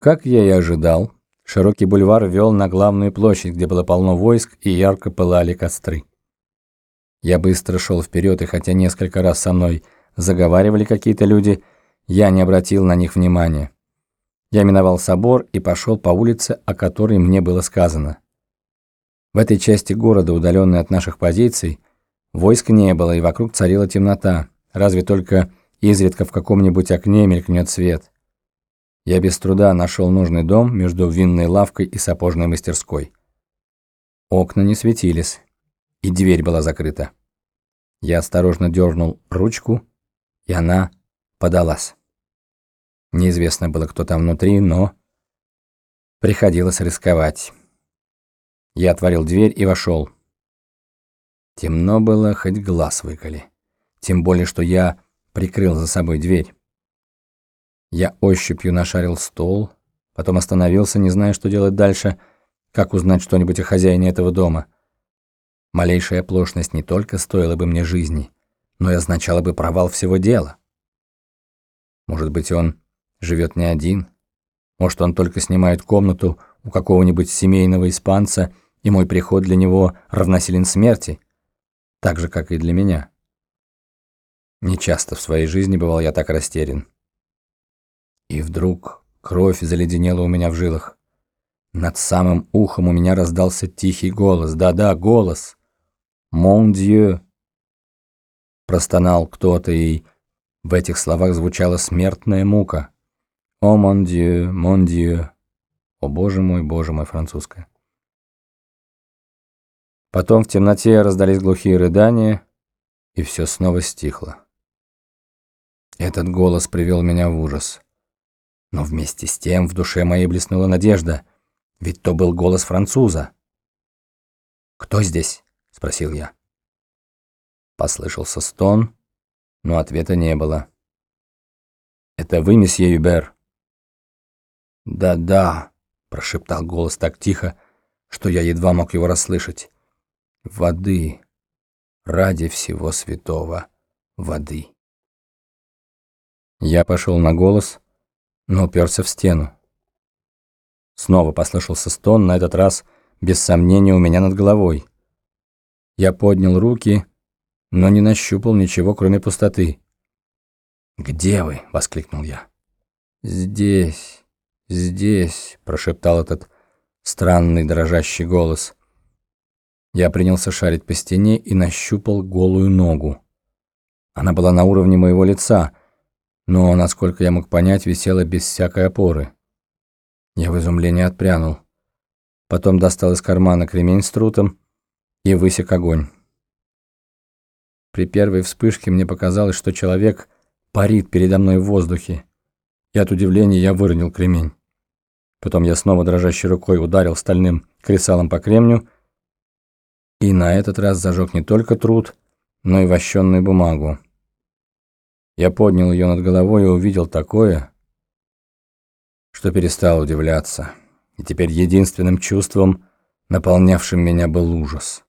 Как я и ожидал, широкий бульвар вел на главную площадь, где было полно войск и ярко пылали костры. Я быстро шел вперед, и хотя несколько раз со мной заговаривали какие-то люди, я не обратил на них внимания. Я миновал собор и пошел по улице, о которой мне было сказано. В этой части города, удаленной от наших позиций, войск не было, и вокруг царила темнота, разве только изредка в каком-нибудь окне мелькнет свет. Я без труда нашел нужный дом между винной лавкой и сапожной мастерской. Окна не светились, и дверь была закрыта. Я осторожно дернул ручку, и она подалась. Неизвестно было, кто там внутри, но приходилось рисковать. Я отворил дверь и вошел. Темно было, хоть глаз выколи. Тем более, что я прикрыл за собой дверь. Я ощупью нашарил стол, потом остановился, не зная, что делать дальше, как узнать что-нибудь о хозяине этого дома. Малейшая оплошность не только стоила бы мне жизни, но и означала бы провал всего дела. Может быть, он живет не один? Может, он только снимает комнату у какого-нибудь семейного испанца, и мой приход для него равносилен смерти, так же, как и для меня? Нечасто в своей жизни бывал я так растерян. И вдруг кровь заледенела у меня в жилах. Над самым ухом у меня раздался тихий голос. Да-да, голос. «Мон Дью!» Простонал кто-то, и в этих словах звучала смертная мука. «О, мон Дью, мон Дью!» «О, боже мой, боже мой!» французская. Потом в темноте раздались глухие рыдания, и все снова стихло. Этот голос привел меня в ужас. Но вместе с тем в душе моей блеснула надежда, ведь то был голос француза. «Кто здесь?» — спросил я. Послышался стон, но ответа не было. «Это вы, месье Юбер?» «Да-да», — прошептал голос так тихо, что я едва мог его расслышать. «Воды, ради всего святого, воды». Я пошел на голос, но уперся в стену. Снова послышался стон, на этот раз, без сомнения, у меня над головой. Я поднял руки, но не нащупал ничего, кроме пустоты. «Где вы?» — воскликнул я. «Здесь, здесь», — прошептал этот странный дрожащий голос. Я принялся шарить по стене и нащупал голую ногу. Она была на уровне моего лица, но, насколько я мог понять, висела без всякой опоры. Я в изумлении отпрянул. Потом достал из кармана кремень с трутом и высек огонь. При первой вспышке мне показалось, что человек парит передо мной в воздухе, и от удивления я выронил кремень. Потом я снова дрожащей рукой ударил стальным кресалом по кремню и на этот раз зажег не только труд, но и вощенную бумагу. Я поднял ее над головой и увидел такое, что перестал удивляться. И теперь единственным чувством, наполнявшим меня, был ужас.